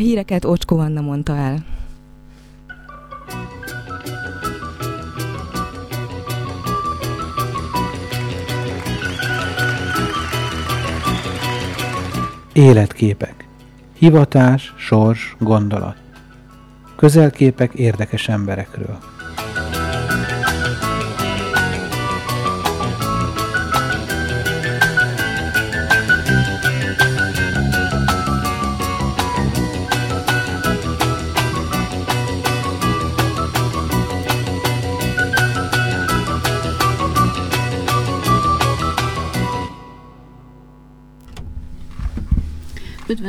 híreket Ocskó Anna mondta el. Életképek. Hivatás, sors, gondolat. Közelképek érdekes emberekről.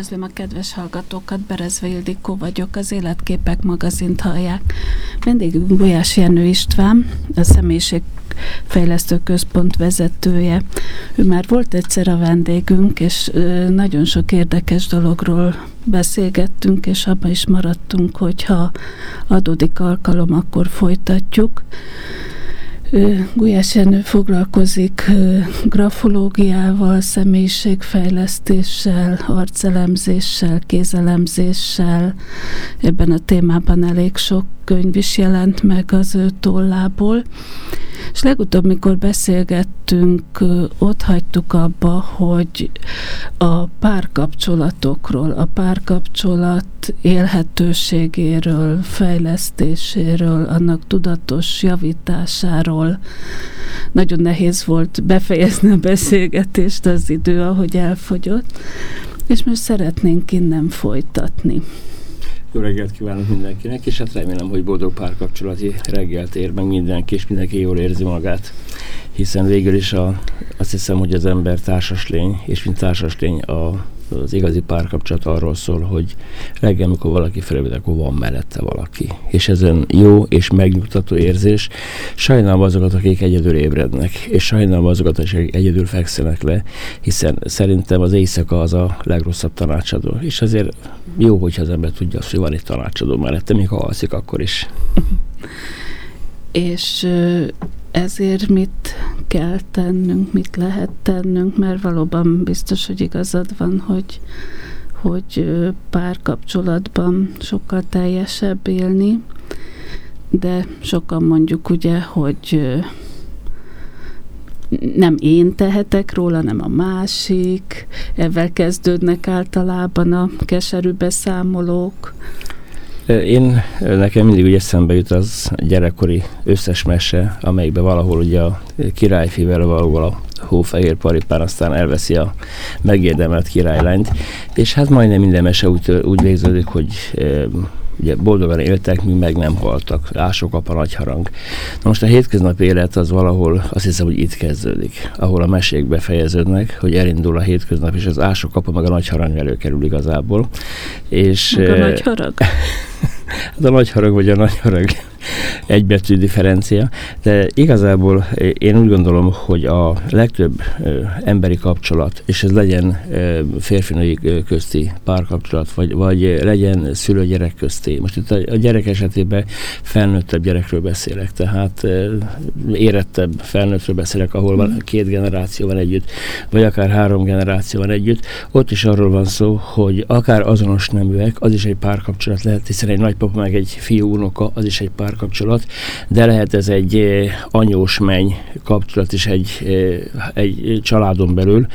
Üdvözlöm a kedves hallgatókat, Berezve Ildikó vagyok, az Életképek magazint hallják. Vendégünk Gulyás Jenő István, a Személyiségfejlesztő Központ vezetője. Ő már volt egyszer a vendégünk, és nagyon sok érdekes dologról beszélgettünk, és abban is maradtunk, hogyha adódik alkalom, akkor folytatjuk. Gulyás Jenő foglalkozik grafológiával, személyiségfejlesztéssel, arcelemzéssel, kézelemzéssel. Ebben a témában elég sok könyv is jelent meg az ő tollából. És legutóbb, mikor beszélgettünk, ott hagytuk abba, hogy a párkapcsolatokról, a párkapcsolat élhetőségéről, fejlesztéséről, annak tudatos javításáról nagyon nehéz volt befejezni a beszélgetést az idő, ahogy elfogyott, és most szeretnénk innen folytatni. Jó reggelt kívánok mindenkinek, és hát remélem, hogy boldog párkapcsolati reggelt ér meg mindenki, és mindenki jól érzi magát. Hiszen végül is a, azt hiszem, hogy az ember társas lény, és mint társas lény a az igazi párkapcsolat arról szól, hogy reggel, amikor valaki felébred, akkor van mellette valaki. És ezen jó és megnyugtató érzés. Sajnálom azokat, akik egyedül ébrednek, és sajnálom azokat, akik egyedül fekszenek le, hiszen szerintem az éjszaka az a legrosszabb tanácsadó. És azért jó, hogyha az ember tudja azt, hogy van egy tanácsadó mellette, még ha alszik, akkor is. és ezért mit kell tennünk, mit lehet tennünk, mert valóban biztos, hogy igazad van, hogy, hogy párkapcsolatban sokkal teljesebb élni, de sokan mondjuk ugye, hogy nem én tehetek róla, hanem a másik, ezzel kezdődnek általában a keserű beszámolók. Én, nekem mindig úgy eszembe jut az gyerekkori összes mese, amelyikben valahol ugye a királyfivel valahol a hófehér paripán aztán elveszi a megérdemelt királylányt, és hát majdnem minden mese úgy, úgy végződik, hogy ugye boldogan éltek, mi meg nem haltak. Ások a nagy harang. Na most a hétköznapi élet az valahol azt hiszem, hogy itt kezdődik, ahol a mesék befejeződnek, hogy elindul a hétköznap, és az ások apa meg a nagy harang előkerül igazából. És, meg a nagy harag. hát a nagy harag vagy a nagy harag egybetű differencia, de igazából én úgy gondolom, hogy a legtöbb emberi kapcsolat, és ez legyen férfinői közti párkapcsolat, vagy, vagy legyen szülő-gyerek közti. Most itt a, gyerek esetében felnőttebb gyerekről beszélek, tehát érettebb felnőttről beszélek, ahol van két generáció van együtt, vagy akár három generáció van együtt. Ott is arról van szó, hogy akár azonos neműek, az is egy párkapcsolat lehet, hiszen egy nagypapa meg egy fiú unoka, az is egy pár párkapcsolat, de lehet ez egy eh, anyós menny kapcsolat is egy, eh, egy családon belül.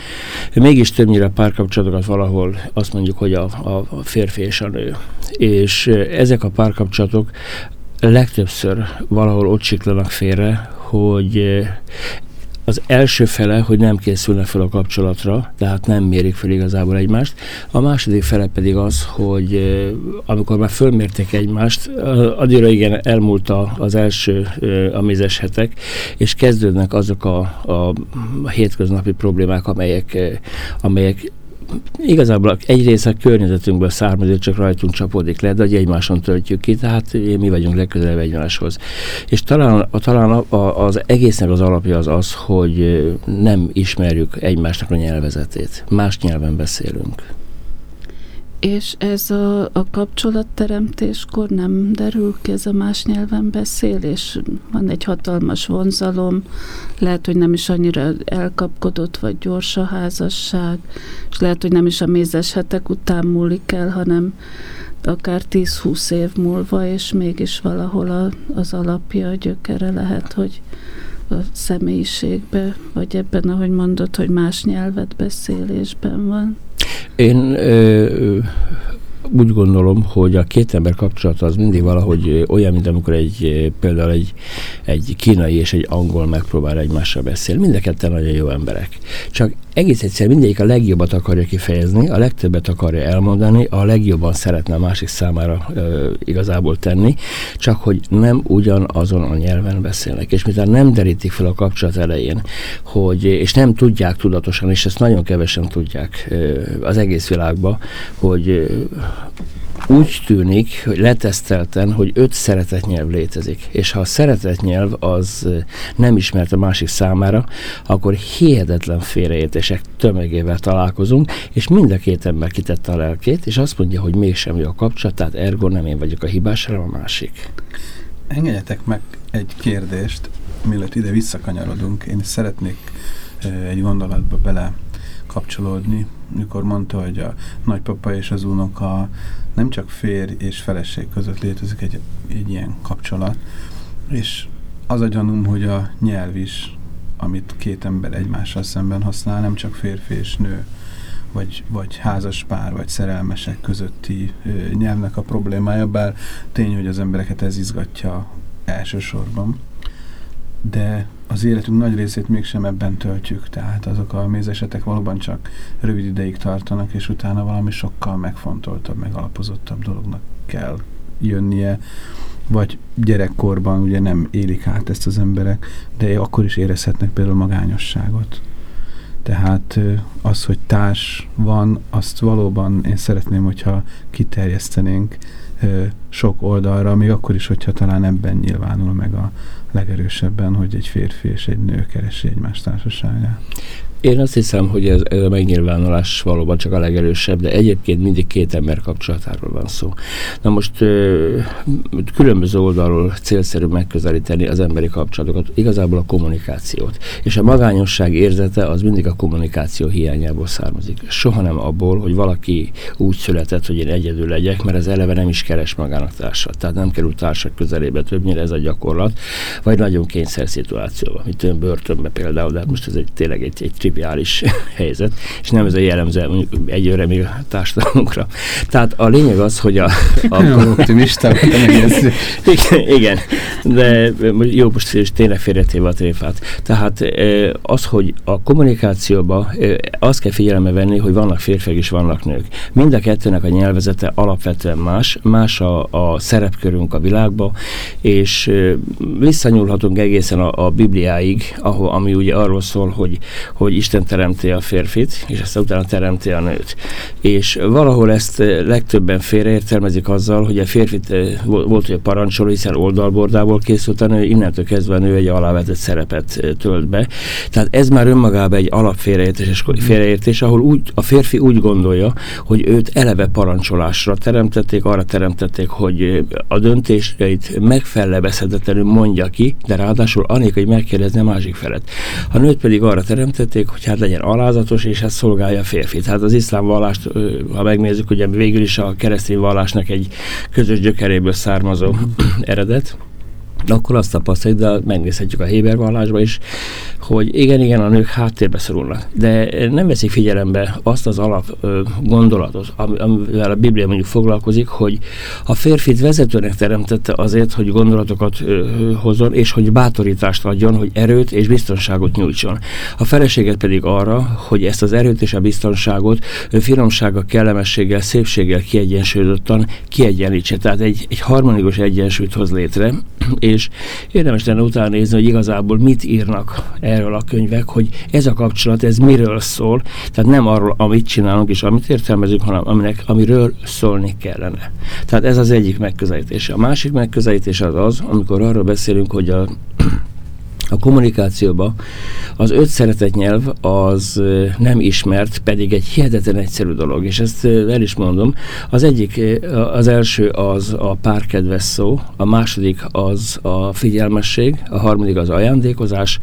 Mégis többnyire párkapcsolatokat valahol azt mondjuk, hogy a, a férfi és a nő. És eh, ezek a párkapcsolatok legtöbbször valahol ott siklanak félre, hogy az első fele, hogy nem készülnek fel a kapcsolatra, tehát nem mérik fel igazából egymást. A második fele pedig az, hogy amikor már fölmérték egymást, addigra igen elmúlt az első a mézes hetek, és kezdődnek azok a, a hétköznapi problémák, amelyek, amelyek igazából egy része a környezetünkből származik, csak rajtunk csapódik le, de hogy egymáson töltjük ki, tehát mi vagyunk legközelebb egymáshoz. És talán, talán az egésznek az alapja az az, hogy nem ismerjük egymásnak a nyelvezetét. Más nyelven beszélünk. És ez a, a kapcsolatteremtéskor nem derül ki ez a más nyelven beszélés? Van egy hatalmas vonzalom, lehet, hogy nem is annyira elkapkodott vagy gyors a házasság, és lehet, hogy nem is a mézes hetek után múlik el, hanem akár 10-20 év múlva, és mégis valahol a, az alapja, a gyökere lehet, hogy a személyiségbe, vagy ebben, ahogy mondod, hogy más nyelvet beszélésben van. Én ö, úgy gondolom, hogy a két ember kapcsolata az mindig valahogy olyan, mint amikor egy például egy, egy kínai és egy angol megpróbál egymással beszélni. Mind a nagyon jó emberek. Csak egész egyszer mindegyik a legjobbat akarja kifejezni, a legtöbbet akarja elmondani, a legjobban szeretne a másik számára ö, igazából tenni, csak hogy nem ugyanazon a nyelven beszélnek. És miután nem derítik fel a kapcsolat elején, hogy, és nem tudják tudatosan, és ezt nagyon kevesen tudják ö, az egész világban, hogy ö, úgy tűnik, hogy letesztelten, hogy öt szeretetnyelv létezik. És ha a szeretetnyelv az nem ismert a másik számára, akkor hihetetlen félreértések tömegével találkozunk, és mind a két ember kitette a lelkét, és azt mondja, hogy mégsem jó a kapcsolat, tehát ergo nem én vagyok a hibás, hanem a másik. Engedjetek meg egy kérdést, mielőtt ide visszakanyarodunk. Én szeretnék egy gondolatba bele kapcsolódni, mikor mondta, hogy a nagypapa és az unoka nem csak férj és feleség között létezik egy, egy ilyen kapcsolat, és az a gyanúm, hogy a nyelv is, amit két ember egymással szemben használ, nem csak férfi és nő, vagy, vagy házas pár, vagy szerelmesek közötti ö, nyelvnek a problémája, bár tény, hogy az embereket ez izgatja elsősorban. De az életünk nagy részét mégsem ebben töltjük, tehát azok a mézesetek valóban csak rövid ideig tartanak, és utána valami sokkal megfontoltabb, megalapozottabb dolognak kell jönnie, vagy gyerekkorban ugye nem élik át ezt az emberek, de akkor is érezhetnek például magányosságot. Tehát az, hogy társ van, azt valóban én szeretném, hogyha kiterjesztenénk sok oldalra, még akkor is, hogyha talán ebben nyilvánul meg a legerősebben, hogy egy férfi és egy nő keresi egymás társaságát. Én azt hiszem, hogy ez, ez a megnyilvánulás valóban csak a legerősebb, de egyébként mindig két ember kapcsolatáról van szó. Na most ö, különböző oldalról célszerű megközelíteni az emberi kapcsolatokat, igazából a kommunikációt. És a magányosság érzete az mindig a kommunikáció hiányából származik. Soha nem abból, hogy valaki úgy született, hogy én egyedül legyek, mert az eleve nem is keres magának társat. Tehát nem kerül társak közelébe, többnyire ez a gyakorlat, vagy nagyon kényszer szituációban, mint ön börtönbe például, de hát most ez egy, tényleg egy, egy triviális helyzet, és nem ez a jellemző mondjuk egyőre még a társadalmunkra. Tehát a lényeg az, hogy a... a optimista, igen, igen, de jó, most is tényleg félretéve a tréfát. Tehát az, hogy a kommunikációba azt kell figyelembe venni, hogy vannak férfiak és vannak nők. Mind a kettőnek a nyelvezete alapvetően más, más a, a szerepkörünk a világba, és visszanyúlhatunk egészen a, a Bibliáig, ahol, ami ugye arról szól, hogy, hogy Isten teremti a férfit, és aztán utána teremti a nőt. És valahol ezt eh, legtöbben félreértelmezik azzal, hogy a férfit eh, volt, a parancsoló, hiszen oldalbordából készült a nő, innentől kezdve a nő egy alávetett szerepet eh, tölt be. Tehát ez már önmagában egy alapfélreértés, félreértés, ahol úgy, a férfi úgy gondolja, hogy őt eleve parancsolásra teremtették, arra teremtették, hogy a döntéseit megfelebezhetetlenül mondja ki, de ráadásul anélkül, hogy megkérdezne a másik felet. A nőt pedig arra teremtették, hogy hát legyen alázatos, és hát szolgálja a férfit. Hát az iszlám vallást, ha megnézzük, ugye végül is a keresztény vallásnak egy közös gyökeréből származó eredet, akkor azt tapasztaljuk, de megnézhetjük a Héber vallásba is, hogy igen, igen, a nők háttérbe szorulnak, de nem veszik figyelembe azt az alap ö, gondolatot, amivel a Biblia mondjuk foglalkozik, hogy a férfit vezetőnek teremtette azért, hogy gondolatokat ö, hozzon, és hogy bátorítást adjon, hogy erőt és biztonságot nyújtson. A feleséget pedig arra, hogy ezt az erőt és a biztonságot ö, finomsággal, kellemességgel, szépséggel kiegyensúlyozottan kiegyenlítse. Tehát egy, egy harmonikus egyensúlyt hoz létre, és érdemes lenne utána nézni, hogy igazából mit írnak erről a könyvek, hogy ez a kapcsolat, ez miről szól, tehát nem arról, amit csinálunk és amit értelmezünk, hanem aminek, amiről szólni kellene. Tehát ez az egyik megközelítés. A másik megközelítés az az, amikor arról beszélünk, hogy a a kommunikációba az öt szeretett nyelv az nem ismert, pedig egy hihetetlen egyszerű dolog, és ezt el is mondom. Az egyik, az első az a párkedves szó, a második az a figyelmesség, a harmadik az ajándékozás,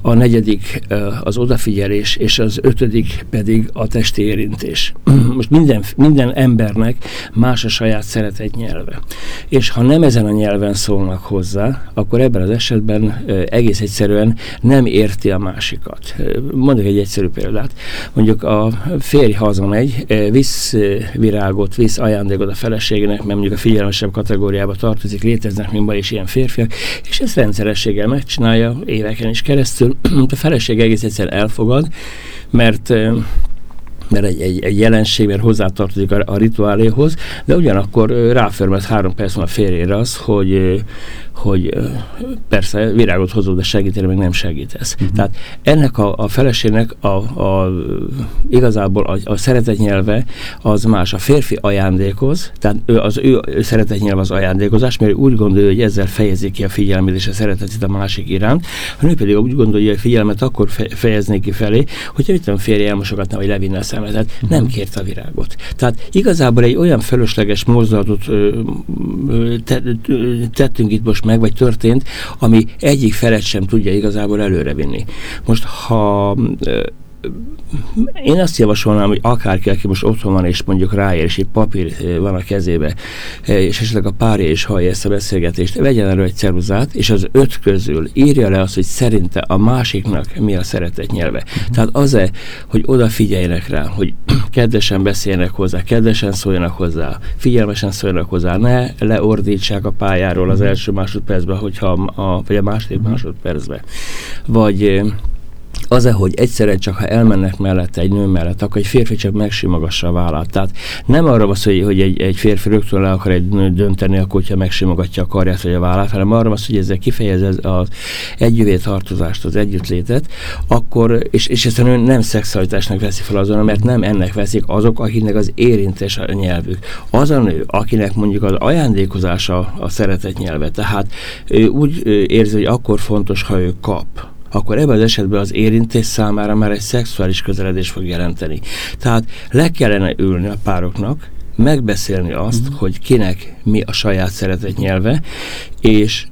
a negyedik az odafigyelés, és az ötödik pedig a testi érintés. Most minden, minden embernek más a saját szeretett nyelve. És ha nem ezen a nyelven szólnak hozzá, akkor ebben az esetben egész egyszerűen nem érti a másikat. Mondok egy egyszerű példát. Mondjuk a férj hazamegy, visz virágot, visz ajándékot a feleségének, mert mondjuk a figyelmesebb kategóriába tartozik, léteznek ma is ilyen férfiak, és ezt rendszerességgel megcsinálja éveken is keresztül. a feleség egész egyszerűen elfogad, mert mert egy, egy, egy jelenség, mert hozzátartozik a, a rituáléhoz, de ugyanakkor ráförmet három perc a férjére az, hogy, hogy persze virágot hozod, de segíteni meg nem segítesz. Uh-huh. Tehát ennek a, a feleségnek a, a, igazából a, a szeretetnyelve az más. A férfi ajándékoz, tehát ő, az ő, ő szeretetnyelve az ajándékozás, mert úgy gondolja, hogy ezzel fejezi ki a figyelmét és a szeretetét a másik iránt, a nő pedig úgy gondolja, hogy a figyelmet akkor fejezné ki felé, hogyha itt a férje elmosogatna, vagy levinne a szemetet, uh-huh. nem kérte a virágot. Tehát igazából egy olyan fölösleges mozdulatot ö, ö, te, tettünk itt most meg, vagy történt, ami egyik felet sem tudja igazából előrevinni. Most, ha én azt javasolnám, hogy akárki, aki most otthon van, és mondjuk ráér, és egy papír van a kezébe, és esetleg a párja is hallja ezt a beszélgetést, vegyen elő egy ceruzát, és az öt közül írja le azt, hogy szerinte a másiknak mi a szeretet nyelve. Uh-huh. Tehát az-e, hogy odafigyeljenek rá, hogy kedvesen beszéljenek hozzá, kedvesen szóljanak hozzá, figyelmesen szóljanak hozzá, ne leordítsák a pályáról az első másodpercben, hogyha a, vagy a második másodpercben. Vagy az-e, hogy egyszerre csak ha elmennek mellette egy nő mellett, akkor egy férfi csak megsimogassa a vállát. Tehát nem arra van hogy, hogy egy, egy férfi rögtön le akar egy nőt dönteni, akkor hogyha megsimogatja a karját vagy a vállát, hanem arra van hogy ezzel kifejez az együvé tartozást, az együttlétet, akkor, és, és ezt a nő nem szexualitásnak veszi fel azon, mert nem ennek veszik azok, akiknek az érintés a nyelvük. Az a nő, akinek mondjuk az ajándékozása a szeretet nyelve, tehát ő úgy érzi, hogy akkor fontos, ha ő kap akkor ebben az esetben az érintés számára már egy szexuális közeledés fog jelenteni. Tehát le kellene ülni a pároknak, megbeszélni azt, uh-huh. hogy kinek mi a saját szeretet nyelve, és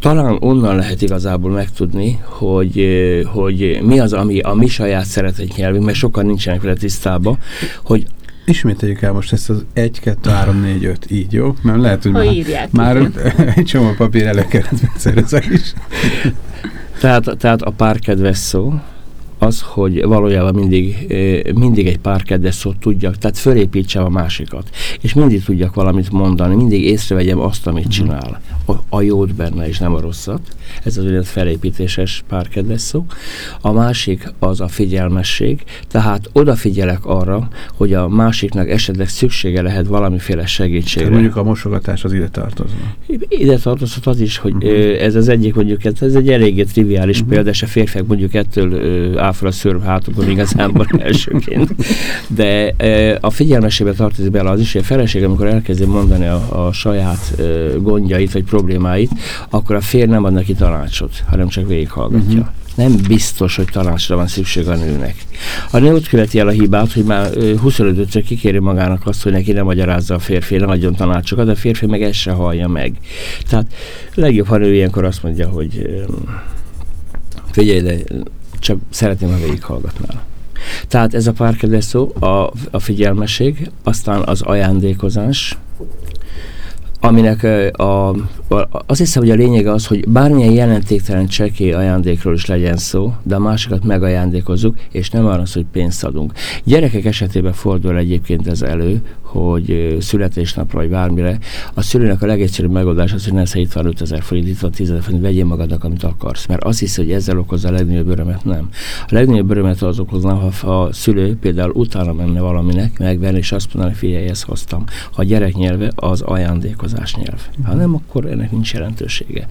talán onnan lehet igazából megtudni, hogy, hogy mi az, ami a mi saját szeretet nyelvünk, mert sokan nincsenek vele tisztában, hogy Ismételjük el most ezt az 1, 2, 3, 4, 5, így jó? Mert lehet, hogy ha már, írják, már egy csomó papír előkerült ezek is. Tehát, tehát a párkedves szó, az, hogy valójában mindig, mindig egy pár kedves szót tudjak, tehát fölépítsem a másikat, és mindig tudjak valamit mondani, mindig észrevegyem azt, amit mhm. csinál. A, a jót benne, és nem a rosszat. Ez az olyan felépítéses pár kedves szó. A másik az a figyelmesség, tehát odafigyelek arra, hogy a másiknak esetleg szüksége lehet valamiféle segítségre. Tehát mondjuk a mosogatás az ide tartozna. Ide tartozhat az is, hogy uh-huh. ez az egyik, mondjuk ez egy eléggé triviális uh-huh. példa, és a férfiak mondjuk ettől fel a szörv hátukon igazából elsőként. De a figyelmesébe tartozik bele az is, hogy a feleség, amikor elkezdi mondani a, a saját gondjait vagy problémáit, akkor a férj nem ad neki tanácsot, hanem csak végighallgatja. Uh-huh nem biztos, hogy tanácsra van szükség a nőnek. A nő ott követi el a hibát, hogy már 25-ször kikéri magának azt, hogy neki nem magyarázza a férfi, nem adjon tanácsokat, de a férfi meg ezt se hallja meg. Tehát legjobb, ha nő ilyenkor azt mondja, hogy figyelj, de csak szeretném, ha végighallgatnál. Tehát ez a párkedves szó, a, a figyelmesség, aztán az ajándékozás, aminek a, a, azt hiszem, hogy a lényege az, hogy bármilyen jelentéktelen csekély ajándékról is legyen szó, de a másikat megajándékozzuk, és nem arra hogy pénzt adunk. Gyerekek esetében fordul egyébként ez elő, hogy születésnapra vagy bármire, a szülőnek a legegyszerűbb megoldás az, hogy ne itt van 5000 forint, itt van 10 ezer forint, vegyél magadnak, amit akarsz. Mert azt hiszi, hogy ezzel okozza a legnagyobb örömet, nem. A legnagyobb örömet az okozna, ha a szülő például utána menne valaminek, megvenni, és azt mondaná, figyelj, ezt hoztam. Ha a gyerek nyelve az ajándékozás nyelv. Ha nem, akkor ennek nincs jelentősége.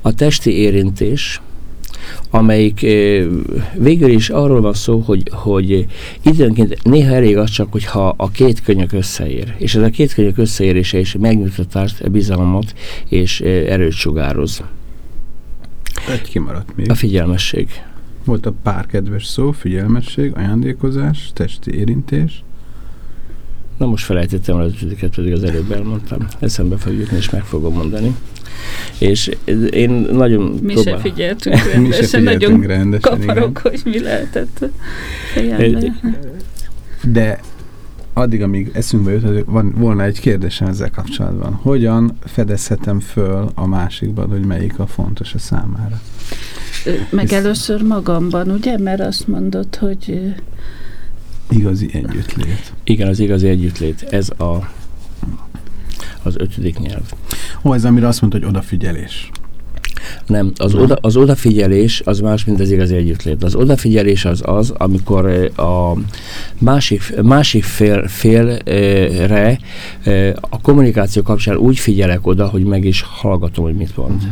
A testi érintés, amelyik végül is arról van szó, hogy, hogy időnként néha elég az csak, hogyha a két könyök összeér. És ez a két könyök összeérése is megnyugtatást, bizalmat és erőt sugároz. Egy kimaradt még. A figyelmesség. Volt a pár kedves szó, figyelmesség, ajándékozás, testi érintés. Na most felejtettem el az pedig az előbb elmondtam. Eszembe fog jutni, és meg fogom mondani. És én nagyon Mi próbál... se figyeltünk Mi se rendesen, nagyon figyeltünk rendesen, kaparok, igen. hogy mi lehetett fejelni. De addig, amíg eszünkbe jut, hogy van, volna egy kérdésem ezzel kapcsolatban. Hogyan fedezhetem föl a másikban, hogy melyik a fontos a számára? Meg Hisz- először magamban, ugye? Mert azt mondod, hogy Igazi együttlét. Igen, az igazi együttlét. Ez a, az ötödik nyelv. Ó, ez amire azt mondta, hogy odafigyelés. Nem, az, oda, az odafigyelés az más, mint az igazi együttlét. Az odafigyelés az az, amikor eh, a másik, másik fél, félre eh, a kommunikáció kapcsán úgy figyelek oda, hogy meg is hallgatom, hogy mit mond.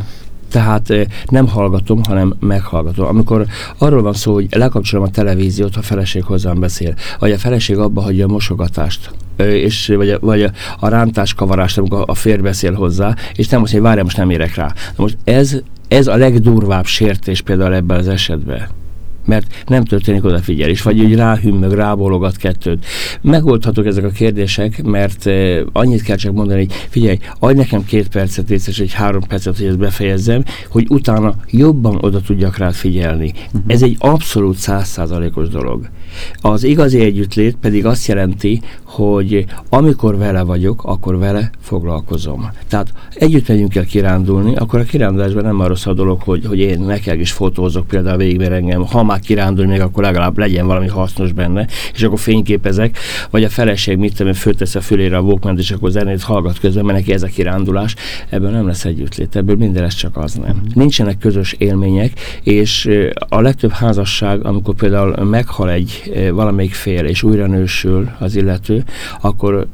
Tehát eh, nem hallgatom, hanem meghallgatom. Amikor arról van szó, hogy lekapcsolom a televíziót, ha feleség hozzám beszél, vagy a feleség abba hagyja a mosogatást, és, vagy, a, vagy a, a rántás kavarást, amikor a férj beszél hozzá, és nem azt mondja, hogy várjál, most nem érek rá. Na most ez, ez a legdurvább sértés például ebben az esetben mert nem történik odafigyelés, vagy úgy ráhümmög, rábologat kettőt. Megoldhatók ezek a kérdések, mert eh, annyit kell csak mondani, hogy figyelj, adj nekem két percet, és egy három percet, hogy ezt befejezzem, hogy utána jobban oda tudjak rád figyelni. Uh-huh. Ez egy abszolút százszázalékos dolog. Az igazi együttlét pedig azt jelenti, hogy amikor vele vagyok, akkor vele foglalkozom. Tehát együtt megyünk el kirándulni, akkor a kirándulásban nem arra szól a dolog, hogy, hogy én nekem is fotózok például végigver engem, ha már kirándul, még akkor legalább legyen valami hasznos benne, és akkor fényképezek, vagy a feleség mit tudom, föltesz a fülére a walkman és akkor zenét hallgat közben, mert neki ez a kirándulás, ebből nem lesz együttlét, ebből minden lesz csak az nem. Nincsenek közös élmények, és a legtöbb házasság, amikor például meghal egy ö, valamelyik fél, és újra nősül az illető, akkor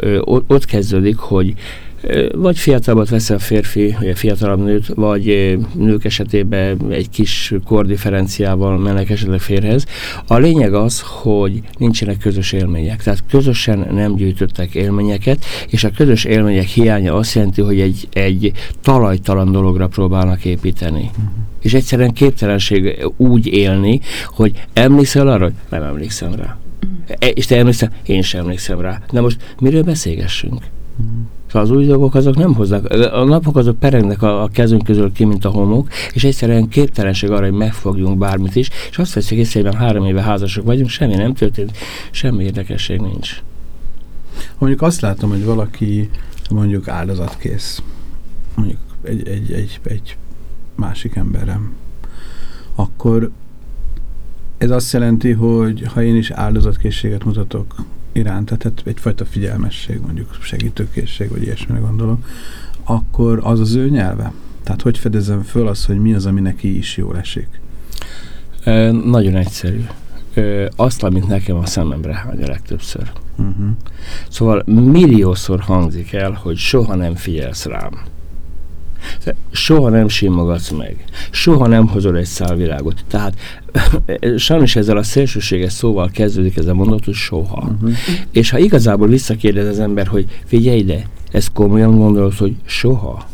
ott kezdődik, hogy vagy fiatalabbat vesz a férfi, vagy fiatalabb nőt, vagy nők esetében egy kis kordifferenciával mennek esetleg férhez. A lényeg az, hogy nincsenek közös élmények. Tehát közösen nem gyűjtöttek élményeket, és a közös élmények hiánya azt jelenti, hogy egy, egy talajtalan dologra próbálnak építeni. Uh-huh. És egyszerűen képtelenség úgy élni, hogy emlékszel arra, hogy nem emlékszem rá. E, és te emlékszel, én sem emlékszem rá. Na most miről beszélgessünk? Szóval az új dolgok azok nem hoznak, a napok azok perengnek a, a kezünk közül ki, mint a homok, és egyszerűen képtelenség arra, hogy megfogjunk bármit is, és azt veszük észre, hogy három éve házasok vagyunk, semmi nem történt, semmi érdekesség nincs. Mondjuk azt látom, hogy valaki mondjuk áldozatkész. Mondjuk egy, egy, egy, egy másik emberem. Akkor ez azt jelenti, hogy ha én is áldozatkészséget mutatok iránta, tehát egyfajta figyelmesség, mondjuk segítőkészség, vagy ilyesmire gondolok, akkor az az ő nyelve? Tehát hogy fedezem föl azt, hogy mi az, ami neki is jól esik? E, nagyon egyszerű. E, azt, amit nekem a szememre hány a legtöbbször. Uh-huh. Szóval milliószor hangzik el, hogy soha nem figyelsz rám. Soha nem simogatsz meg. Soha nem hozol egy szálvirágot. Tehát sajnos ezzel a szélsőséges szóval kezdődik ez a mondat, hogy soha. Uh-huh. És ha igazából visszakérdez az ember, hogy figyelj ide, ezt komolyan gondolod, hogy soha?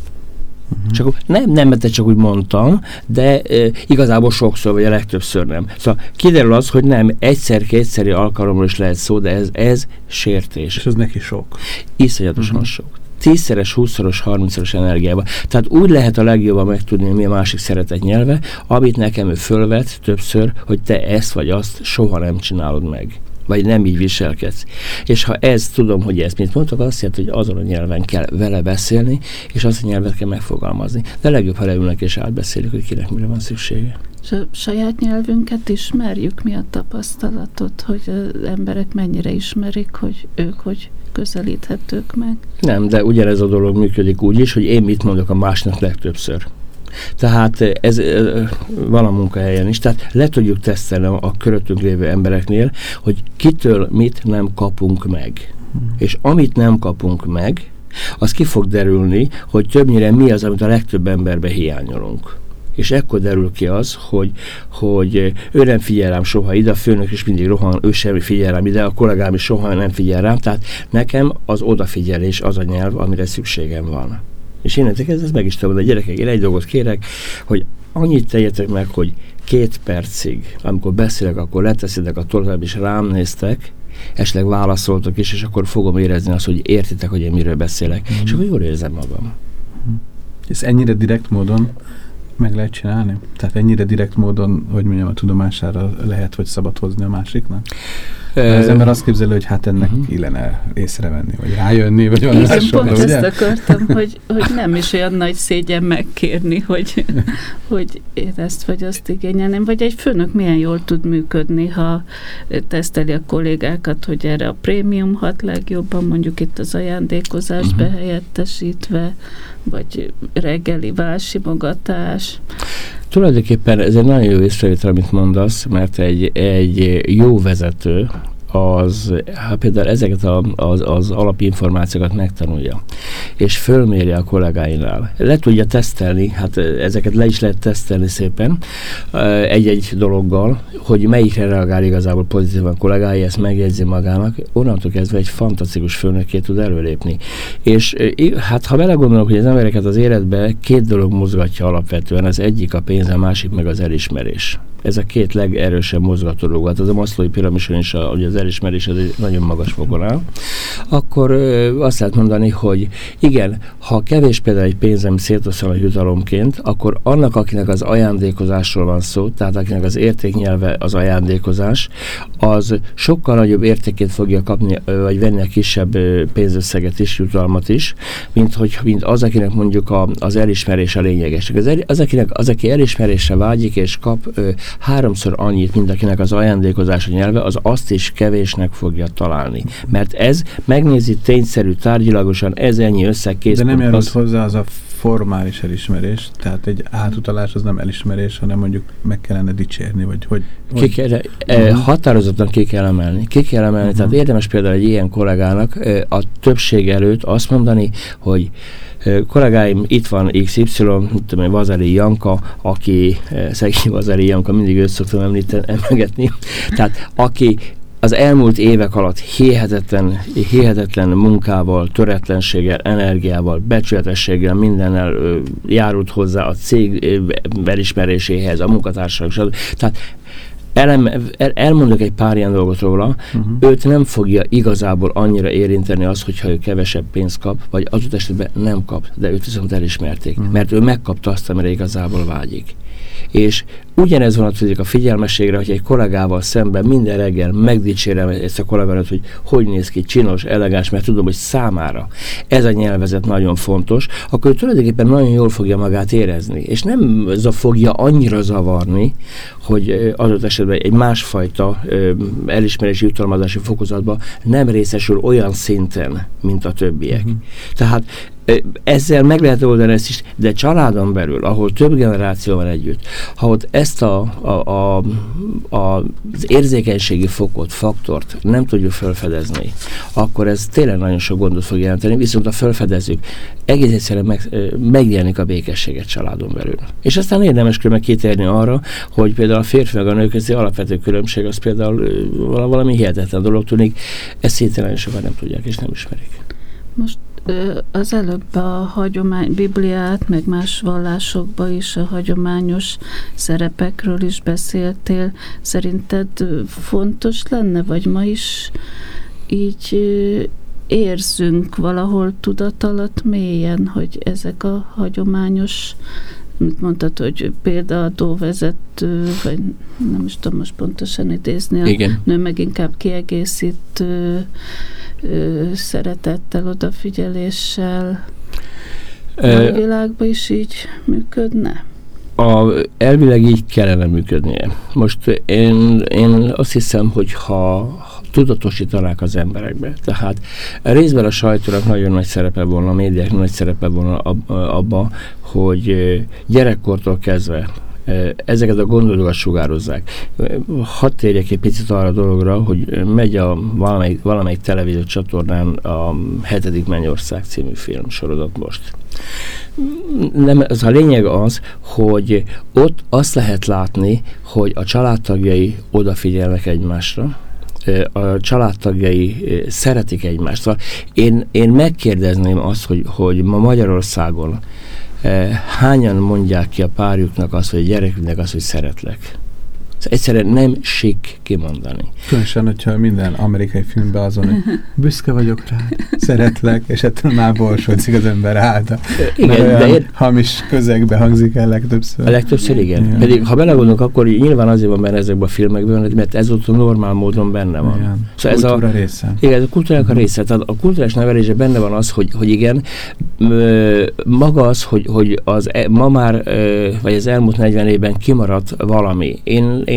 Uh-huh. Csak nem, nem, mert csak úgy mondtam, de e, igazából sokszor, vagy a legtöbbször nem. Szóval kiderül az, hogy nem egyszer-kétszeri alkalommal is lehet szó, de ez, ez sértés. És ez neki sok. Iszonyatosan uh-huh. sok tízszeres, húszszoros, harmincszoros energiával. Tehát úgy lehet a legjobban megtudni, mi a másik szeretet nyelve, amit nekem ő fölvet többször, hogy te ezt vagy azt soha nem csinálod meg vagy nem így viselkedsz. És ha ez tudom, hogy ezt mit mondtok, azt jelenti, hogy azon a nyelven kell vele beszélni, és azt a nyelvet kell megfogalmazni. De legjobb, ha leülnek és átbeszélik, hogy kinek mire van szüksége. És a saját nyelvünket ismerjük, mi a tapasztalatot, hogy az emberek mennyire ismerik, hogy ők hogy közelíthetők meg? Nem, de ugyanez a dolog működik úgy is, hogy én mit mondok a másnak legtöbbször. Tehát ez van a munkahelyen is, tehát le tudjuk tesztelni a köröttünk lévő embereknél, hogy kitől mit nem kapunk meg. Hmm. És amit nem kapunk meg, az ki fog derülni, hogy többnyire mi az, amit a legtöbb emberbe hiányolunk és ekkor derül ki az, hogy, hogy ő nem figyel rám soha ide, a főnök is mindig rohan, ő sem figyel rám ide, a kollégám is soha nem figyel rám, tehát nekem az odafigyelés az a nyelv, amire szükségem van. És én ezek ez meg is tudom, de gyerekek, én egy dolgot kérek, hogy annyit tegyetek meg, hogy két percig, amikor beszélek, akkor leteszitek a tollab, és rám néztek, esetleg válaszoltok is, és akkor fogom érezni azt, hogy értitek, hogy én miről beszélek. Mm. És akkor jól érzem magam. Ez ennyire direkt módon meg lehet csinálni? Tehát ennyire direkt módon, hogy mondjam, a tudomására lehet, hogy szabad hozni a másiknak? Az ember azt képzeli, hogy hát ennek uh-huh. illene észrevenni, vagy rájönni, vagy olyan Igen, pont ezt ugye? akartam, hogy, hogy nem is olyan nagy szégyen megkérni, hogy, hogy én ezt vagy azt igényelném, vagy egy főnök milyen jól tud működni, ha teszteli a kollégákat, hogy erre a prémium hat legjobban, mondjuk itt az ajándékozás uh-huh. behelyettesítve, vagy reggeli válsimogatás. Tulajdonképpen ez egy nagyon jó észrevétel, amit mondasz, mert egy, egy jó vezető, az hát például ezeket a, az, az alapinformációkat megtanulja, és fölméri a kollégáinál. Le tudja tesztelni, hát ezeket le is lehet tesztelni szépen egy-egy dologgal, hogy melyikre reagál igazából pozitívan a kollégái, ezt megjegyzi magának, onnantól kezdve egy fantasztikus főnökké tud előlépni. És hát ha belegondolok, hogy az embereket az életben két dolog mozgatja alapvetően, az egyik a pénz, a másik meg az elismerés. Ez a két legerősebb mozgató dolog. Hát az a maszlói piramison is, a, az elismerés az egy nagyon magas fokon áll. Akkor ö, azt lehet mondani, hogy igen, ha kevés például egy pénzem szétoszol a jutalomként, akkor annak, akinek az ajándékozásról van szó, tehát akinek az értéknyelve az ajándékozás, az sokkal nagyobb értékét fogja kapni, vagy venni a kisebb pénzösszeget is, jutalmat is, mint, hogy, mint az, akinek mondjuk a, az elismerés a lényeges. Az, az, akinek, az, aki elismerésre vágyik és kap háromszor annyit, mint akinek az ajándékozás a nyelve, az azt is kevésnek fogja találni. Mert ez megnézi tényszerű, tárgyilagosan, ez ennyi összeg kész. De nem járult hozzá az a formális elismerés, tehát egy átutalás az nem elismerés, hanem mondjuk meg kellene dicsérni, vagy hogy... Ki kell, uh -huh. Határozottan ki kell emelni. Ki kell emelni, uh -huh. tehát érdemes például egy ilyen kollégának a többség előtt azt mondani, hogy kollégáim, itt van XY, tudom, Vazari Janka, aki, szegény Vazari Janka, mindig őt szoktam említeni, emlegetni, tehát aki az elmúlt évek alatt hihetetlen, hihetetlen munkával, töretlenséggel, energiával, becsületességgel, mindennel ö, járult hozzá a cég elismeréséhez, a munkatársak. Tehát elem, el, elmondok egy pár ilyen dolgot róla, uh-huh. őt nem fogja igazából annyira érinteni az, hogyha ő kevesebb pénzt kap, vagy az esetben nem kap, de őt viszont elismerték, uh-huh. mert ő megkapta azt, amire igazából vágyik. És ugyanez vonatkozik a figyelmességre, hogy egy kollégával szemben minden reggel megdicsérem ezt a kollégát, hogy hogy néz ki, csinos, elegáns, mert tudom, hogy számára ez a nyelvezet nagyon fontos, akkor ő tulajdonképpen nagyon jól fogja magát érezni. És nem fogja annyira zavarni, hogy adott esetben egy másfajta elismerési jutalmazási fokozatban nem részesül olyan szinten, mint a többiek. Uh-huh. Tehát ezzel meg lehet oldani ezt is, de családon belül, ahol több generáció van együtt, ha ott ezt a, a, a, a, az érzékenységi fokot, faktort nem tudjuk felfedezni, akkor ez tényleg nagyon sok gondot fog jelenteni, viszont ha felfedezzük, egész egyszerűen meg, megjelenik a békességet családon belül. És aztán érdemes különben kitérni arra, hogy például a férfi meg a nők közé alapvető különbség az például valami hihetetlen dolog tűnik, ezt szételen sokan nem tudják és nem ismerik. Most az előbb a hagyomány Bibliát, meg más vallásokba is a hagyományos szerepekről is beszéltél. Szerinted fontos lenne, vagy ma is így érzünk valahol tudat alatt mélyen, hogy ezek a hagyományos mint mondtad, hogy példaadó vezető, vagy nem is tudom most pontosan idézni, a Igen. nő meg inkább kiegészítő szeretettel, odafigyeléssel a világban is így működne? A, elvileg így kellene működnie. Most én, én azt hiszem, hogy ha tudatosítanák az emberekbe. Tehát részben a sajtónak nagyon nagy szerepe volna, a médiák nagy szerepe volna abba, hogy gyerekkortól kezdve ezeket a gondolatokat sugározzák. Hadd térjek egy picit arra a dologra, hogy megy a valamelyik, valamelyik televízió csatornán a hetedik Mennyország című film sorozat most. Nem, az a lényeg az, hogy ott azt lehet látni, hogy a családtagjai odafigyelnek egymásra, a családtagjai szeretik egymást. Szóval én, én megkérdezném azt, hogy, hogy ma Magyarországon hányan mondják ki a párjuknak azt, hogy a gyereküknek azt, hogy szeretlek? Egyszerűen nem sik kimondani. Különösen, hogyha minden amerikai filmben azon, hogy büszke vagyok rá, szeretlek, és ettől már borsodzik az ember által. Igen, de én... hamis közegbe hangzik el legtöbbször. A legtöbbször igen. igen. Pedig ha belegondolunk, akkor nyilván azért van benne ezekben a filmekben, mert ez ott normál módon benne van. Igen. Szóval ez a része. Igen, ez a kultúrának a mhm. része. Tehát a kulturális nevelésben benne van az, hogy, hogy igen, maga az, hogy, hogy az, e, ma már, vagy az elmúlt 40 évben kimaradt valami. Én, én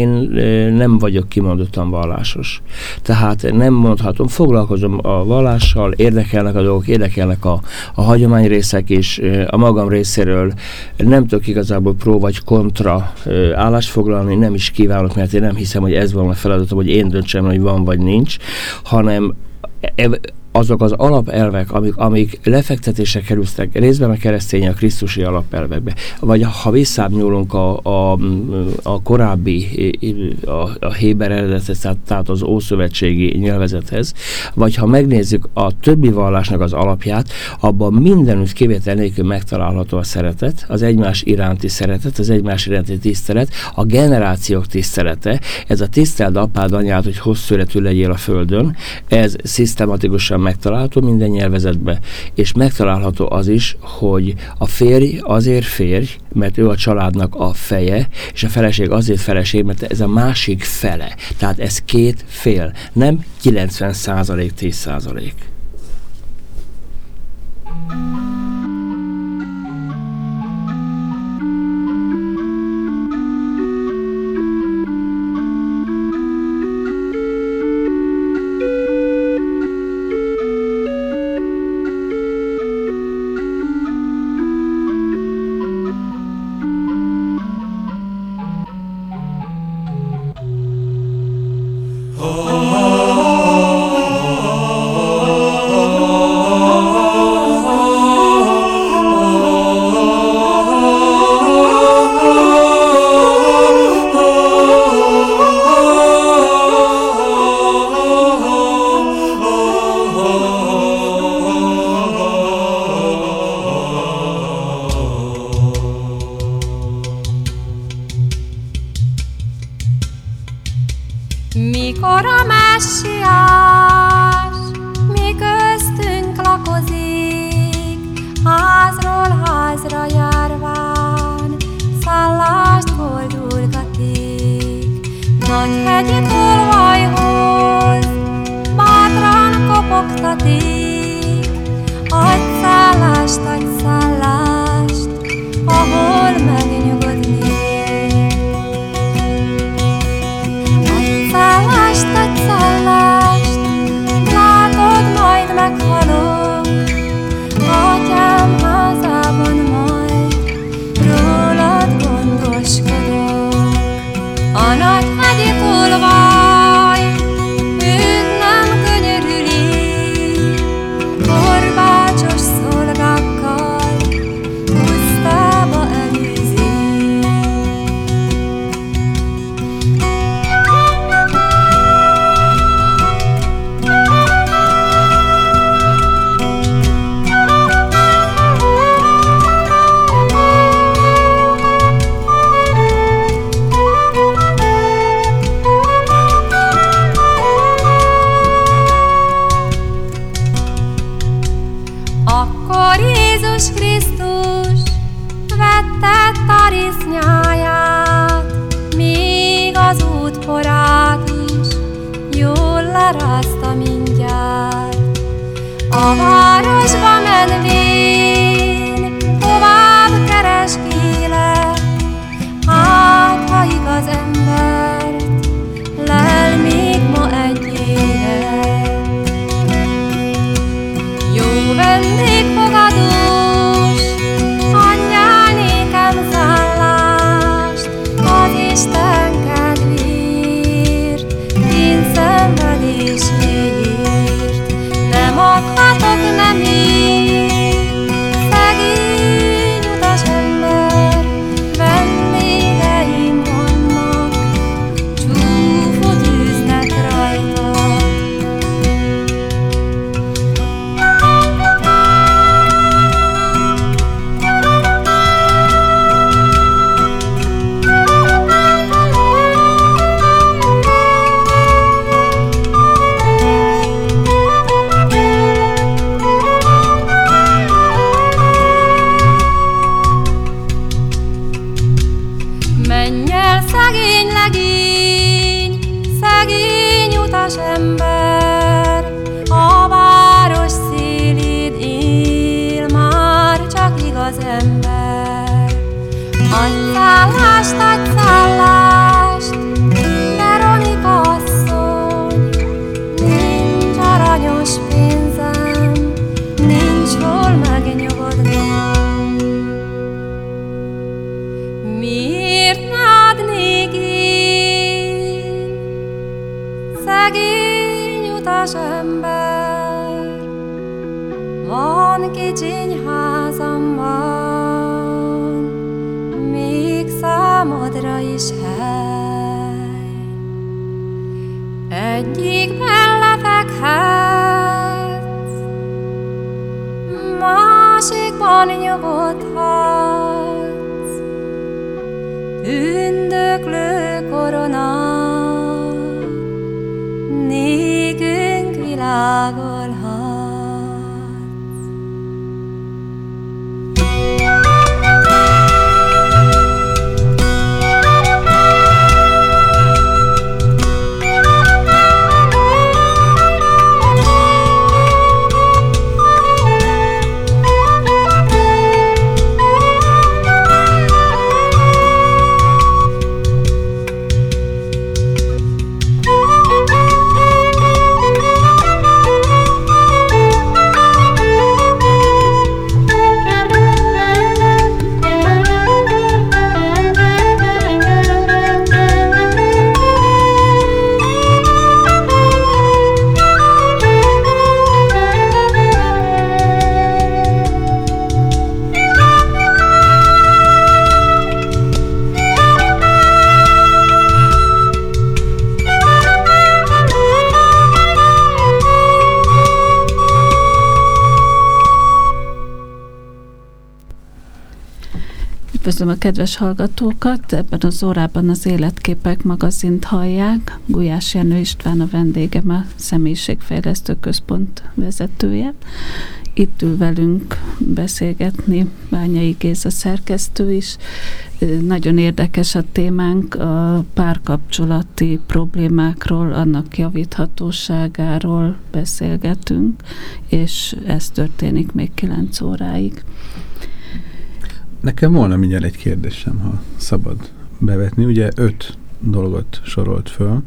nem vagyok kimondottan vallásos. Tehát nem mondhatom, foglalkozom a vallással, érdekelnek a dolgok, érdekelnek a, a hagyományrészek is, a magam részéről nem tudok igazából pró vagy kontra állást foglalni, nem is kívánok, mert én nem hiszem, hogy ez van a feladatom, hogy én döntsem, hogy van vagy nincs, hanem e, azok az alapelvek, amik, amik lefektetésre kerültek részben a keresztény a krisztusi alapelvekbe, vagy ha visszámnyúlunk a, a, a korábbi, a, a Héber eredetet, tehát, tehát az ószövetségi nyelvezethez, vagy ha megnézzük a többi vallásnak az alapját, abban mindenütt kivétel nélkül megtalálható a szeretet, az egymás iránti szeretet, az egymás iránti tisztelet, a generációk tisztelete, ez a tiszteld apád anyád, hogy hosszú legyél a földön, ez szisztematikusan megtalálható minden nyelvezetben, és megtalálható az is, hogy a férj azért férj, mert ő a családnak a feje, és a feleség azért feleség, mert ez a másik fele. Tehát ez két fél, nem 90 százalék, 10 százalék. Üdvözlöm a kedves hallgatókat! Ebben az órában az Életképek magazint hallják. Gulyás Jenő István a vendégem, a Személyiségfejlesztő Központ vezetője. Itt ül velünk beszélgetni Bányai Géza szerkesztő is. Nagyon érdekes a témánk, a párkapcsolati problémákról, annak javíthatóságáról beszélgetünk, és ez történik még 9 óráig. Nekem volna mindjárt egy kérdésem, ha szabad bevetni. Ugye öt dolgot sorolt föl.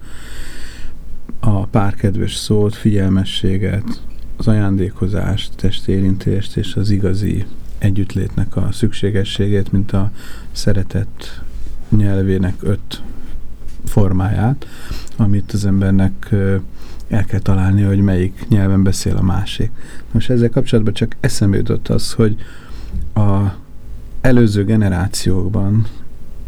A párkedves szót, figyelmességet, az ajándékozást, testérintést és az igazi együttlétnek a szükségességét, mint a szeretet nyelvének öt formáját, amit az embernek el kell találni, hogy melyik nyelven beszél a másik. Most ezzel kapcsolatban csak eszembe jutott az, hogy a előző generációkban,